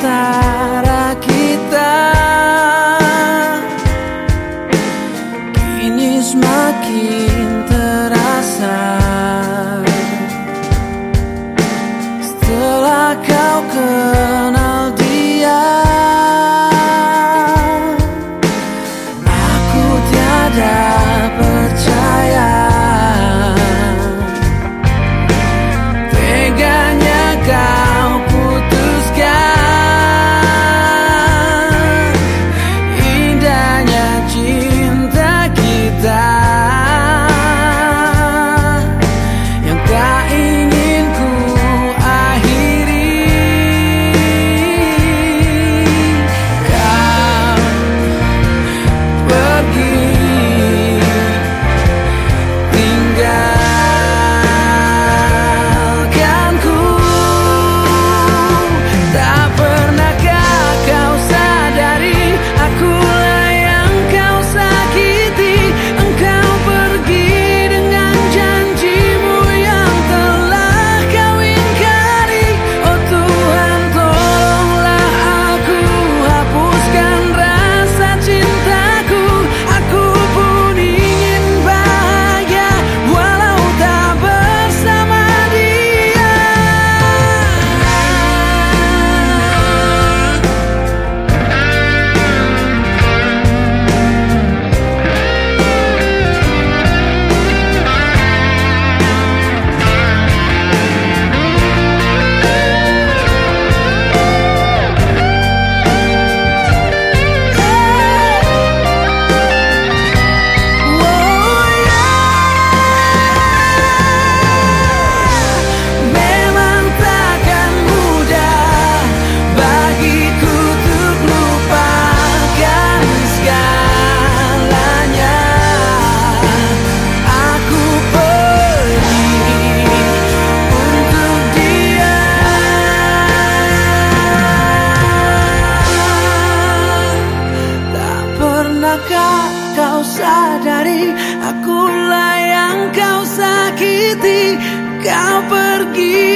antara kita Kini semakin terasa. Setelah kau kenal sadari? Akulah yang kau sakiti. Kau pergi